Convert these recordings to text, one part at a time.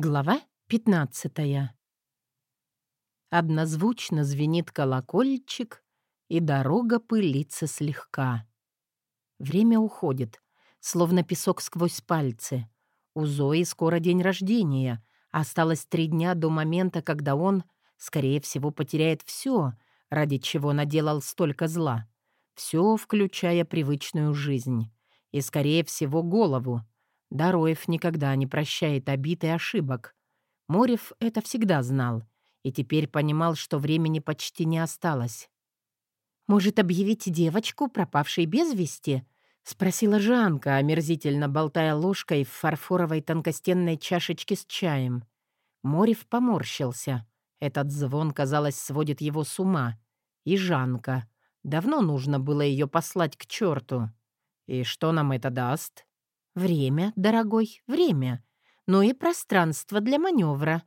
Глава 15 Однозвучно звенит колокольчик, и дорога пылится слегка. Время уходит, словно песок сквозь пальцы. У Зои скоро день рождения. Осталось три дня до момента, когда он, скорее всего, потеряет все, ради чего наделал столько зла. Все, включая привычную жизнь. И, скорее всего, голову — Дороев никогда не прощает обид и ошибок. Морев это всегда знал и теперь понимал, что времени почти не осталось. «Может, объявить девочку, пропавшей без вести?» — спросила Жанка, омерзительно болтая ложкой в фарфоровой тонкостенной чашечке с чаем. Морев поморщился. Этот звон, казалось, сводит его с ума. И Жанка. Давно нужно было ее послать к черту. И что нам это даст? Время, дорогой, время. Но и пространство для маневра.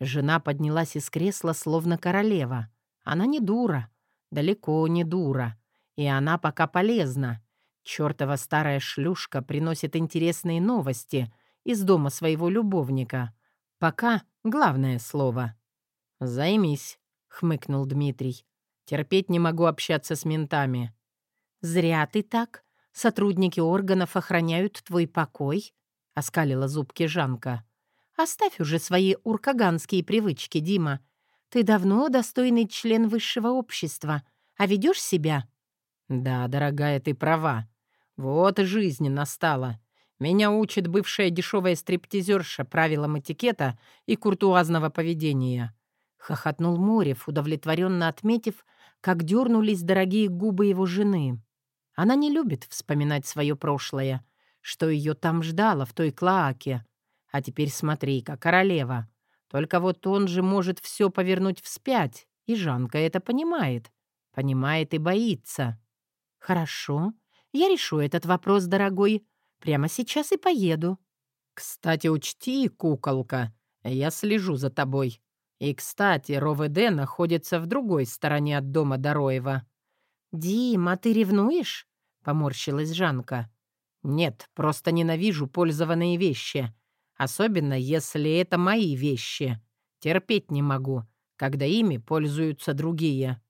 Жена поднялась из кресла, словно королева. Она не дура. Далеко не дура. И она пока полезна. Чёртова старая шлюшка приносит интересные новости из дома своего любовника. Пока главное слово. «Займись», — хмыкнул Дмитрий. «Терпеть не могу общаться с ментами». «Зря ты так», Сотрудники органов охраняют твой покой?» — оскалила зубки Жанка. «Оставь уже свои уркаганские привычки, Дима. Ты давно достойный член высшего общества, а ведешь себя...» «Да, дорогая, ты права. Вот и жизнь настала. Меня учит бывшая дешевая стриптизерша правилам этикета и куртуазного поведения». Хохотнул Морев, удовлетворенно отметив, как дернулись дорогие губы его жены. Она не любит вспоминать свое прошлое, что ее там ждало в той клоаке. А теперь смотри-ка, королева. Только вот он же может все повернуть вспять, и Жанка это понимает. Понимает и боится. «Хорошо, я решу этот вопрос, дорогой. Прямо сейчас и поеду». «Кстати, учти, куколка, я слежу за тобой. И, кстати, РОВД находится в другой стороне от дома Дороева». «Дим, а ты ревнуешь?» — поморщилась Жанка. «Нет, просто ненавижу пользованные вещи. Особенно, если это мои вещи. Терпеть не могу, когда ими пользуются другие».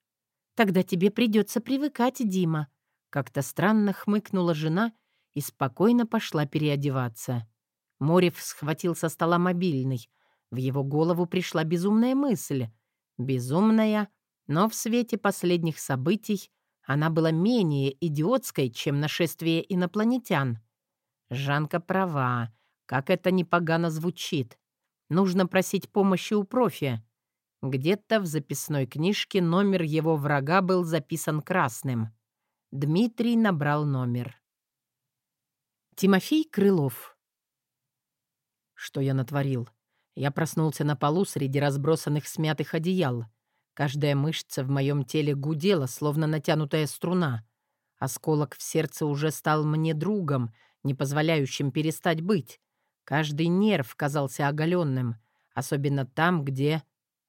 «Тогда тебе придется привыкать, Дима», — как-то странно хмыкнула жена и спокойно пошла переодеваться. Морев схватил со стола мобильный. В его голову пришла безумная мысль. Безумная, но в свете последних событий она была менее идиотской, чем нашествие инопланетян. Жанка права, как это непогано звучит. Нужно просить помощи у профи. Где-то в записной книжке номер его врага был записан красным. Дмитрий набрал номер. Тимофей Крылов. Что я натворил? Я проснулся на полу среди разбросанных смятых одеял. Каждая мышца в моем теле гудела, словно натянутая струна. Осколок в сердце уже стал мне другом, не позволяющим перестать быть. Каждый нерв казался оголенным, особенно там, где...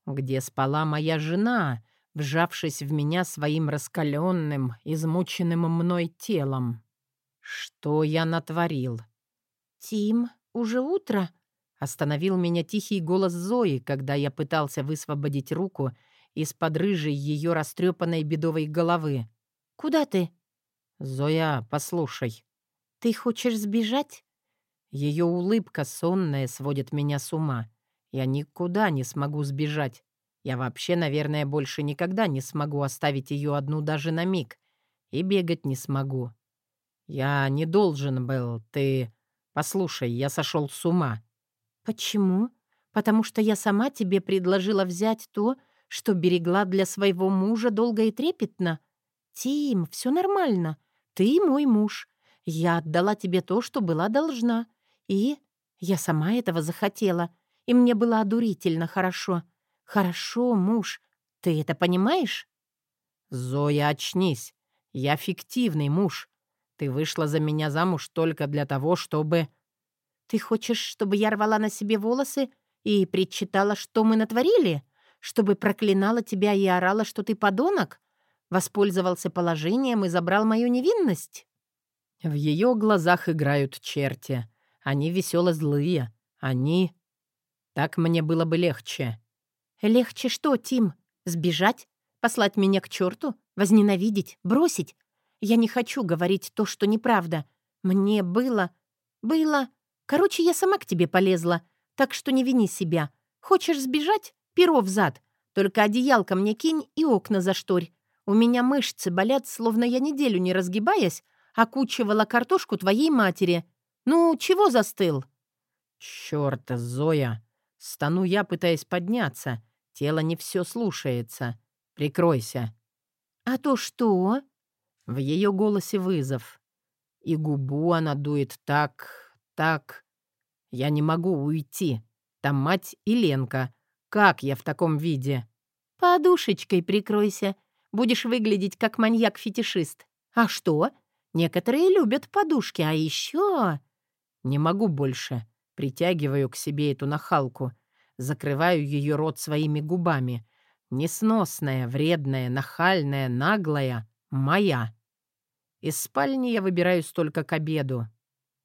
где спала моя жена, вжавшись в меня своим раскаленным, измученным мной телом. Что я натворил? «Тим, уже утро?» — остановил меня тихий голос Зои, когда я пытался высвободить руку из-под рыжей ее растрепанной бедовой головы. «Куда ты?» «Зоя, послушай». «Ты хочешь сбежать?» Ее улыбка сонная сводит меня с ума. Я никуда не смогу сбежать. Я вообще, наверное, больше никогда не смогу оставить ее одну даже на миг. И бегать не смогу. Я не должен был, ты... Послушай, я сошел с ума. Почему? Потому что я сама тебе предложила взять то, что берегла для своего мужа долго и трепетно? Тим, все нормально. Ты мой муж. Я отдала тебе то, что была должна. И я сама этого захотела. И мне было одурительно хорошо. Хорошо, муж. Ты это понимаешь? Зоя, очнись. Я фиктивный муж. Ты вышла за меня замуж только для того, чтобы... Ты хочешь, чтобы я рвала на себе волосы и причитала, что мы натворили? Чтобы проклинала тебя и орала, что ты подонок? Воспользовался положением и забрал мою невинность?» В ее глазах играют черти. Они весело злые. Они... Так мне было бы легче». «Легче что, Тим? Сбежать? Послать меня к черту? Возненавидеть? Бросить? Я не хочу говорить то, что неправда. Мне было... было... Короче, я сама к тебе полезла, так что не вини себя. Хочешь сбежать? Перо взад. Только одеялко мне кинь и окна зашторь. У меня мышцы болят, словно я неделю не разгибаясь, окучивала картошку твоей матери. Ну, чего застыл?» «Чёрт, Зоя!» Стану я, пытаясь подняться. Тело не все слушается. Прикройся. «А то что?» В ее голосе вызов. И губу она дует так, так. Я не могу уйти. Там мать и Ленка. Как я в таком виде? Подушечкой прикройся. Будешь выглядеть как маньяк-фетишист. А что? Некоторые любят подушки, а еще... Не могу больше. Притягиваю к себе эту нахалку. Закрываю ее рот своими губами. Несносная, вредная, нахальная, наглая. Моя. Из спальни я выбираюсь только к обеду.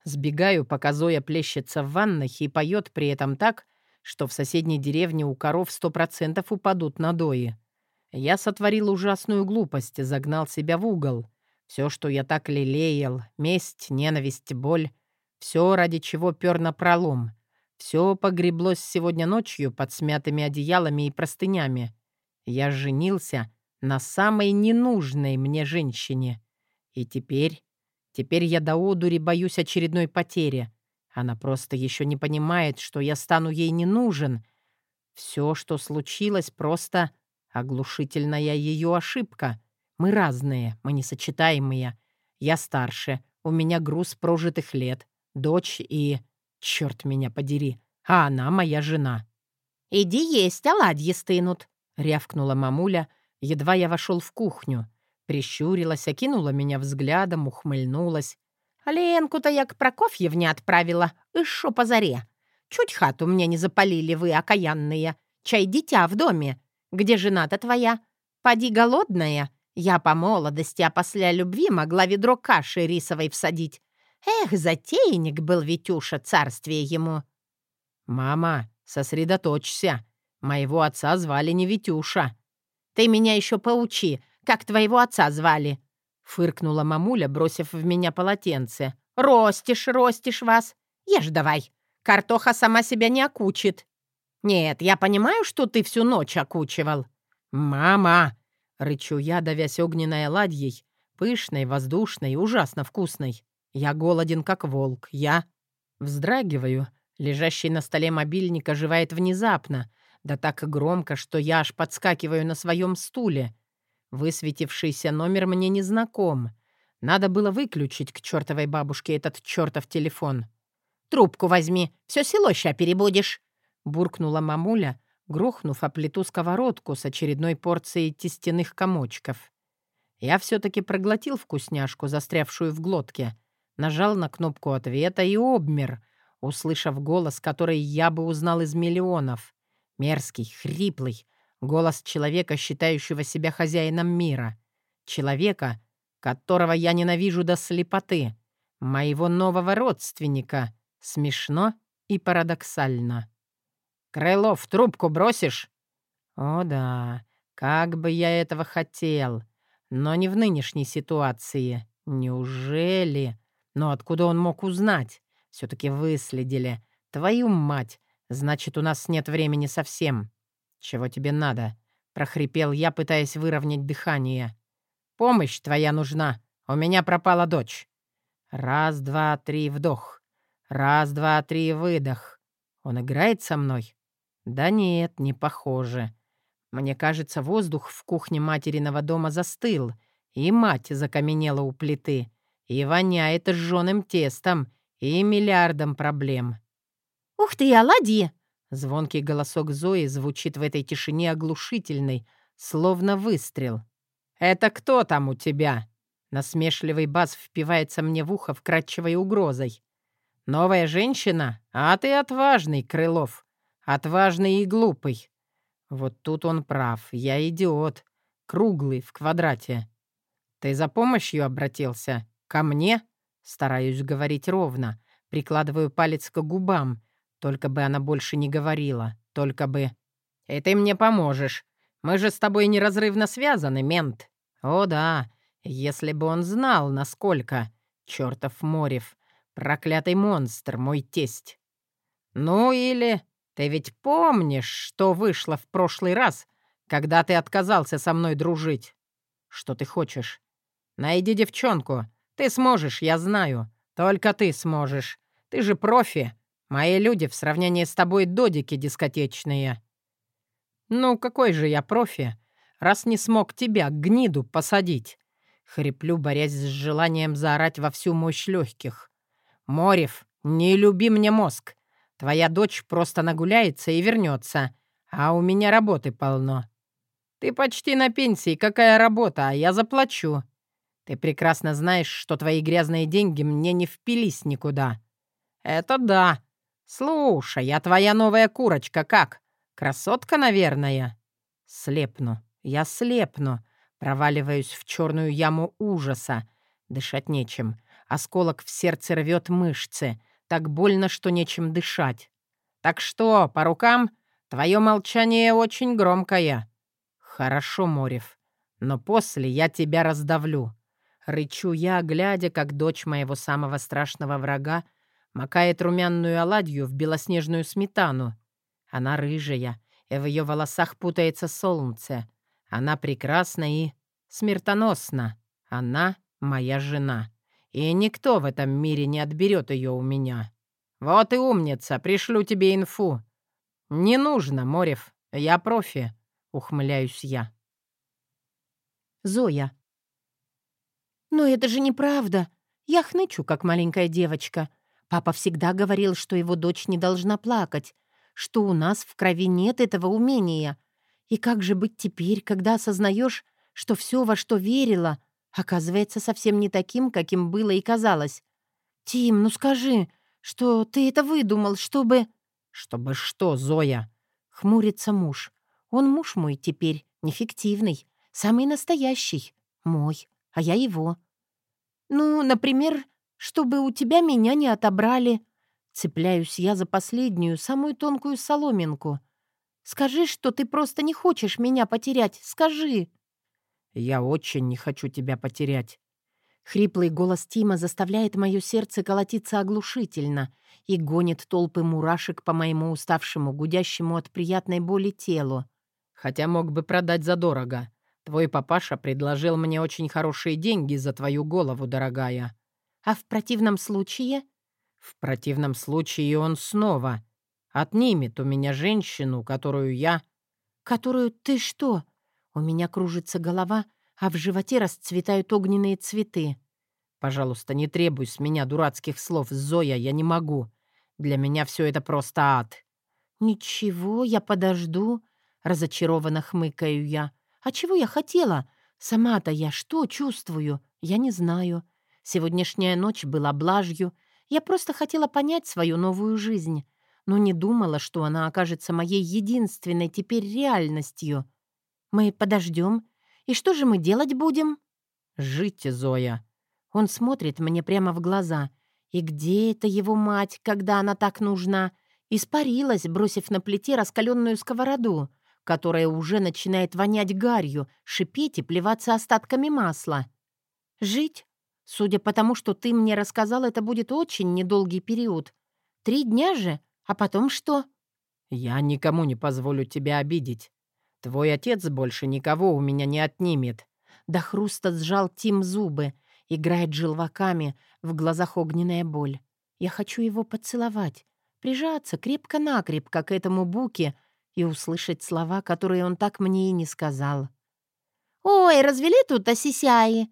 Сбегаю, пока Зоя плещется в ванной и поет при этом так, что в соседней деревне у коров сто процентов упадут надои. Я сотворил ужасную глупость, загнал себя в угол. Все, что я так лелеял, месть, ненависть, боль, все, ради чего пер на пролом. Все погреблось сегодня ночью под смятыми одеялами и простынями. Я женился на самой ненужной мне женщине. И теперь, теперь я до одури боюсь очередной потери. Она просто еще не понимает, что я стану ей не нужен. Все, что случилось, просто оглушительная ее ошибка. Мы разные, мы несочетаемые. Я старше, у меня груз прожитых лет, дочь и... Черт меня подери, а она моя жена. «Иди есть, оладьи стынут», — рявкнула мамуля, едва я вошел в кухню. Прищурилась, окинула меня взглядом, ухмыльнулась. «Ленку-то я к Прокофьевне отправила, и шо по заре. Чуть хату мне не запалили вы, окаянные. Чай дитя в доме. Где жена-то твоя? Поди голодная. Я по молодости, а после любви могла ведро каши рисовой всадить. Эх, затейник был Витюша, царствие ему». «Мама, сосредоточься. Моего отца звали не Витюша». «Ты меня еще поучи, как твоего отца звали?» Фыркнула мамуля, бросив в меня полотенце. «Ростишь, ростишь вас. Ешь давай. Картоха сама себя не окучит». «Нет, я понимаю, что ты всю ночь окучивал». «Мама!» — рычу я, давясь огненной оладьей, пышной, воздушной, ужасно вкусной. Я голоден, как волк. Я вздрагиваю. Лежащий на столе мобильник оживает внезапно, да так громко, что я аж подскакиваю на своем стуле. Высветившийся номер мне не знаком. Надо было выключить к чертовой бабушке этот чертов телефон. «Трубку возьми, все село ща перебудешь», — буркнула мамуля, грохнув о плиту сковородку с очередной порцией тестяных комочков. Я все-таки проглотил вкусняшку, застрявшую в глотке, нажал на кнопку ответа и обмер, услышав голос, который я бы узнал из миллионов. Мерзкий, хриплый, голос человека, считающего себя хозяином мира. Человека, которого я ненавижу до слепоты. Моего нового родственника. Смешно и парадоксально. «Крылов, трубку бросишь?» «О да, как бы я этого хотел. Но не в нынешней ситуации. Неужели? Но откуда он мог узнать? Все-таки выследили. Твою мать! Значит, у нас нет времени совсем. Чего тебе надо?» — прохрипел я, пытаясь выровнять дыхание. «Помощь твоя нужна. У меня пропала дочь». Раз, два, три, вдох. Раз, два, три, выдох. Он играет со мной? Да нет, не похоже. Мне кажется, воздух в кухне материного дома застыл, и мать закаменела у плиты, и воняет жженым тестом и миллиардом проблем. «Ух ты, оладьи!» Звонкий голосок Зои звучит в этой тишине оглушительный, словно выстрел. «Это кто там у тебя?» Насмешливый бас впивается мне в ухо вкрадчивой угрозой. «Новая женщина? А ты отважный, Крылов. Отважный и глупый. Вот тут он прав. Я идиот. Круглый, в квадрате. Ты за помощью обратился? Ко мне? Стараюсь говорить ровно. Прикладываю палец к губам. Только бы она больше не говорила, только бы... И ты мне поможешь. Мы же с тобой неразрывно связаны, мент. О да, если бы он знал, насколько... Чёртов Морев, проклятый монстр, мой тесть. Ну или... Ты ведь помнишь, что вышло в прошлый раз, когда ты отказался со мной дружить? Что ты хочешь? Найди девчонку. Ты сможешь, я знаю. Только ты сможешь. Ты же профи. Мои люди в сравнении с тобой додики дискотечные. Ну, какой же я профи, раз не смог тебя, гниду, посадить? Хриплю, борясь с желанием заорать во всю мощь легких. Морев, не люби мне мозг. Твоя дочь просто нагуляется и вернется, а у меня работы полно. Ты почти на пенсии, какая работа, а я заплачу. Ты прекрасно знаешь, что твои грязные деньги мне не впились никуда. Это да. Слушай, я твоя новая курочка как? Красотка, наверное. Слепну. Я слепну. Проваливаюсь в черную яму ужаса. Дышать нечем. Осколок в сердце рвет мышцы. Так больно, что нечем дышать. Так что, по рукам? Твое молчание очень громкое. Хорошо, Морев. Но после я тебя раздавлю. Рычу я, глядя, как дочь моего самого страшного врага макает румяную оладью в белоснежную сметану. Она рыжая, и в ее волосах путается солнце. Она прекрасна и смертоносна. Она моя жена и никто в этом мире не отберет ее у меня. Вот и умница, пришлю тебе инфу. Не нужно, Морев, я профи, ухмыляюсь я. Зоя. «Но это же неправда. Я хнычу, как маленькая девочка. Папа всегда говорил, что его дочь не должна плакать, что у нас в крови нет этого умения. И как же быть теперь, когда осознаешь, что все, во что верила, оказывается совсем не таким, каким было и казалось. «Тим, ну скажи, что ты это выдумал, чтобы...» «Чтобы что, Зоя?» Хмурится муж. «Он муж мой теперь, нефиктивный, самый настоящий, мой, а я его». «Ну, например, чтобы у тебя меня не отобрали». Цепляюсь я за последнюю, самую тонкую соломинку. «Скажи, что ты просто не хочешь меня потерять, скажи». Я очень не хочу тебя потерять». Хриплый голос Тима заставляет мое сердце колотиться оглушительно и гонит толпы мурашек по моему уставшему, гудящему от приятной боли телу. «Хотя мог бы продать задорого. Твой папаша предложил мне очень хорошие деньги за твою голову, дорогая». «А в противном случае?» «В противном случае он снова отнимет у меня женщину, которую я...» «Которую ты что, у меня кружится голова, а в животе расцветают огненные цветы. «Пожалуйста, не требуй с меня дурацких слов, Зоя, я не могу. Для меня все это просто ад». «Ничего, я подожду», — разочарованно хмыкаю я. «А чего я хотела? Сама-то я что чувствую? Я не знаю. Сегодняшняя ночь была блажью. Я просто хотела понять свою новую жизнь, но не думала, что она окажется моей единственной теперь реальностью». Мы подождем. И что же мы делать будем?» «Жить, Зоя». Он смотрит мне прямо в глаза. И где это его мать, когда она так нужна? Испарилась, бросив на плите раскаленную сковороду, которая уже начинает вонять гарью, шипеть и плеваться остатками масла. «Жить? Судя по тому, что ты мне рассказал, это будет очень недолгий период. Три дня же? А потом что?» «Я никому не позволю тебя обидеть. Твой отец больше никого у меня не отнимет». До хруста сжал Тим зубы, играет желваками, в глазах огненная боль. Я хочу его поцеловать, прижаться крепко-накрепко к этому буке и услышать слова, которые он так мне и не сказал. «Ой, развели тут осисяи!»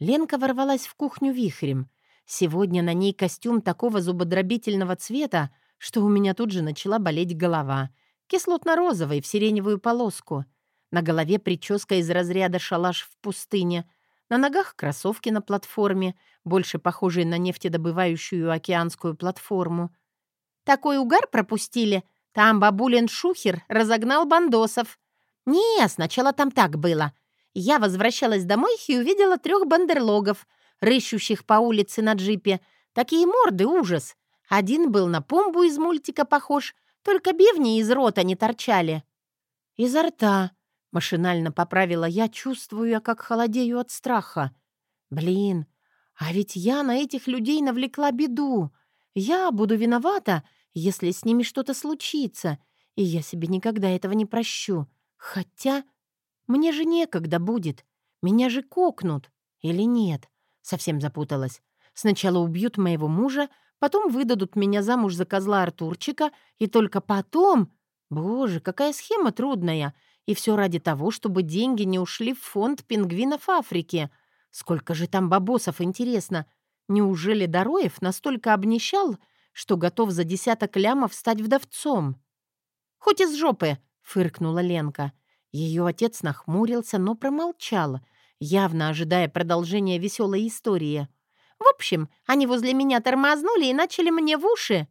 Ленка ворвалась в кухню вихрем. Сегодня на ней костюм такого зубодробительного цвета, что у меня тут же начала болеть голова — кислотно-розовый в сиреневую полоску. На голове прическа из разряда шалаш в пустыне. На ногах кроссовки на платформе, больше похожие на нефтедобывающую океанскую платформу. Такой угар пропустили. Там бабулин шухер разогнал бандосов. Не, сначала там так было. Я возвращалась домой и увидела трех бандерлогов, рыщущих по улице на джипе. Такие морды, ужас. Один был на помбу из мультика похож, только бивни из рота не торчали. Изо рта. Машинально поправила я, чувствуя, как холодею от страха. Блин, а ведь я на этих людей навлекла беду. Я буду виновата, если с ними что-то случится, и я себе никогда этого не прощу. Хотя мне же некогда будет. Меня же кокнут. Или нет? Совсем запуталась. Сначала убьют моего мужа, потом выдадут меня замуж за козла Артурчика, и только потом... Боже, какая схема трудная! И все ради того, чтобы деньги не ушли в фонд пингвинов Африки. Сколько же там бабосов, интересно! Неужели Дороев настолько обнищал, что готов за десяток лямов стать вдовцом? «Хоть из жопы!» — фыркнула Ленка. Ее отец нахмурился, но промолчал, явно ожидая продолжения веселой истории. В общем, они возле меня тормознули и начали мне в уши.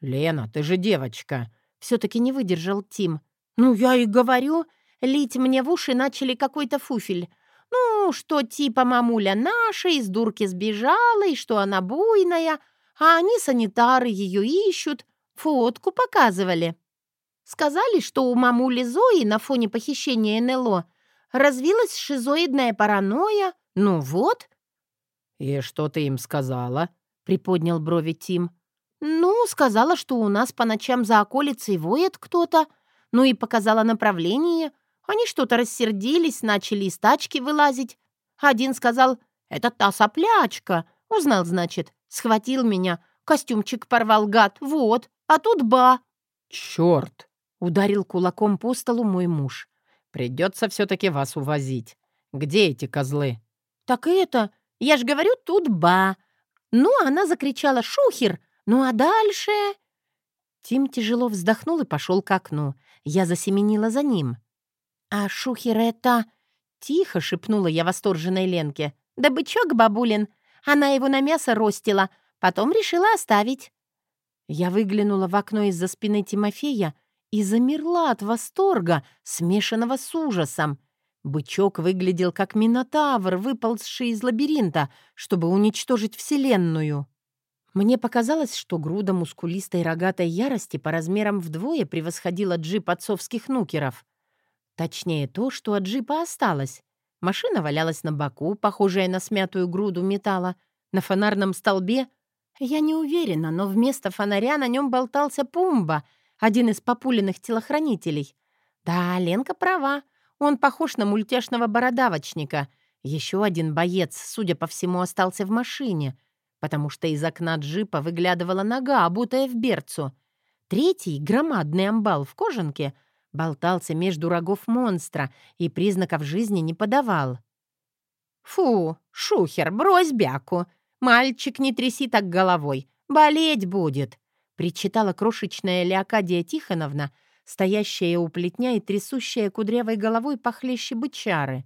«Лена, ты же девочка!» Все-таки не выдержал Тим. «Ну, я и говорю, лить мне в уши начали какой-то фуфель. Ну, что типа мамуля наша из дурки сбежала, и что она буйная, а они, санитары, ее ищут, фотку показывали. Сказали, что у мамули Зои на фоне похищения НЛО развилась шизоидная паранойя. Ну вот, «И что ты им сказала?» — приподнял брови Тим. «Ну, сказала, что у нас по ночам за околицей воет кто-то. Ну и показала направление. Они что-то рассердились, начали из тачки вылазить. Один сказал, это та соплячка. Узнал, значит. Схватил меня. Костюмчик порвал, гад. Вот. А тут ба. «Черт!» — ударил кулаком по столу мой муж. «Придется все-таки вас увозить. Где эти козлы?» «Так это... Я ж говорю, тут ба. Ну, она закричала «Шухер!» Ну а дальше... Тим тяжело вздохнул и пошел к окну. Я засеменила за ним. «А Шухер это...» Тихо шепнула я восторженной Ленке. «Да бычок, бабулин. Она его на мясо ростила, потом решила оставить». Я выглянула в окно из-за спины Тимофея и замерла от восторга, смешанного с ужасом. Бычок выглядел как минотавр, выползший из лабиринта, чтобы уничтожить Вселенную. Мне показалось, что груда мускулистой рогатой ярости по размерам вдвое превосходила джип отцовских нукеров. Точнее, то, что от джипа осталось. Машина валялась на боку, похожая на смятую груду металла. На фонарном столбе... Я не уверена, но вместо фонаря на нем болтался Пумба, один из популенных телохранителей. Да, Ленка права. Он похож на мультяшного бородавочника. Еще один боец, судя по всему, остался в машине, потому что из окна джипа выглядывала нога, обутая в берцу. Третий, громадный амбал в кожанке, болтался между рогов монстра и признаков жизни не подавал. «Фу, шухер, брось бяку! Мальчик, не тряси так головой, болеть будет!» Причитала крошечная Леокадия Тихоновна — стоящая у плетня и трясущая кудрявой головой похлеще бычары.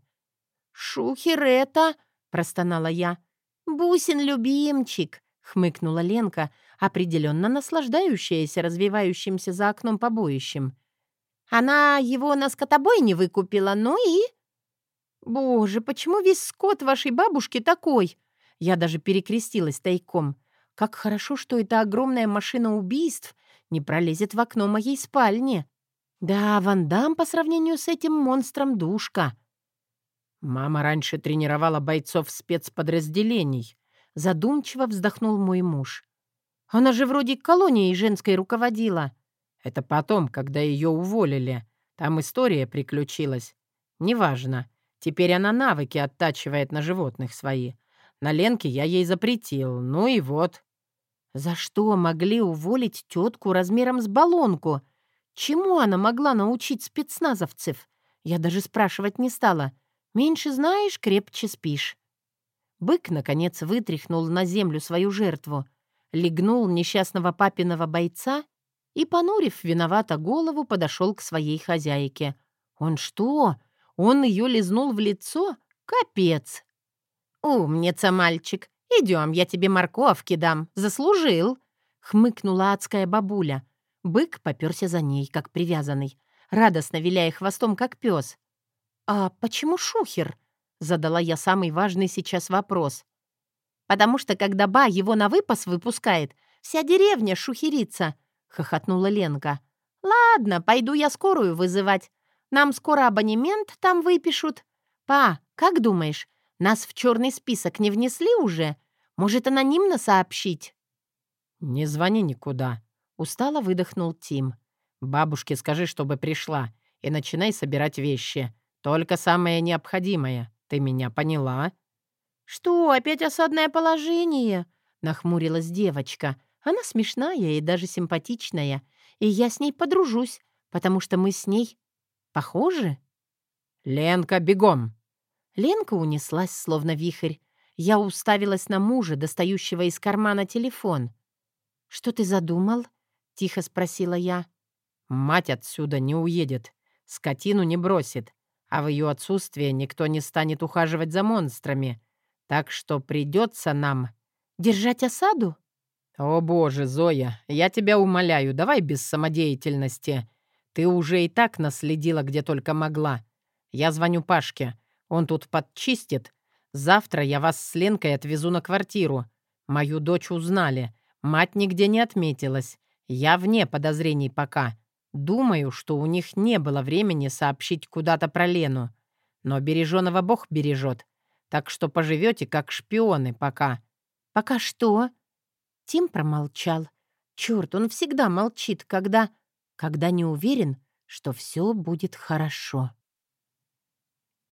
«Шухер это!» — простонала я. «Бусин любимчик!» — хмыкнула Ленка, определенно наслаждающаяся развивающимся за окном побоищем. «Она его на скотобой не выкупила, ну и...» «Боже, почему весь скот вашей бабушки такой?» Я даже перекрестилась тайком. «Как хорошо, что эта огромная машина убийств не пролезет в окно моей спальни!» Да, Ван Дам по сравнению с этим монстром душка. Мама раньше тренировала бойцов спецподразделений. Задумчиво вздохнул мой муж. Она же вроде колонией женской руководила. Это потом, когда ее уволили. Там история приключилась. Неважно. Теперь она навыки оттачивает на животных свои. На Ленке я ей запретил. Ну и вот. За что могли уволить тетку размером с баллонку? Чему она могла научить спецназовцев? Я даже спрашивать не стала. Меньше знаешь, крепче спишь. Бык, наконец, вытряхнул на землю свою жертву, легнул несчастного папиного бойца и, понурив виновато голову, подошел к своей хозяйке. Он что? Он ее лизнул в лицо? Капец! «Умница, мальчик! Идем, я тебе морковки дам. Заслужил!» — хмыкнула адская бабуля. Бык попёрся за ней, как привязанный, радостно виляя хвостом, как пес. «А почему шухер?» — задала я самый важный сейчас вопрос. «Потому что, когда Ба его на выпас выпускает, Вся деревня шухерится», — хохотнула Ленка. «Ладно, пойду я скорую вызывать. Нам скоро абонемент там выпишут. Па, как думаешь, нас в черный список не внесли уже? Может, анонимно сообщить?» «Не звони никуда», — устало выдохнул Тим. «Бабушке скажи, чтобы пришла, и начинай собирать вещи. Только самое необходимое. Ты меня поняла?» «Что, опять осадное положение?» — нахмурилась девочка. «Она смешная и даже симпатичная, и я с ней подружусь, потому что мы с ней похожи». «Ленка, бегом!» Ленка унеслась, словно вихрь. Я уставилась на мужа, достающего из кармана телефон. «Что ты задумал?» — тихо спросила я. «Мать отсюда не уедет, скотину не бросит, а в ее отсутствие никто не станет ухаживать за монстрами, так что придется нам...» «Держать осаду?» «О боже, Зоя, я тебя умоляю, давай без самодеятельности. Ты уже и так наследила, где только могла. Я звоню Пашке, он тут подчистит. Завтра я вас с Ленкой отвезу на квартиру. Мою дочь узнали, мать нигде не отметилась. Я вне подозрений пока. Думаю, что у них не было времени сообщить куда-то про Лену. Но береженого Бог бережет. Так что поживете как шпионы пока». «Пока что?» Тим промолчал. Черт, он всегда молчит, когда... когда не уверен, что все будет хорошо.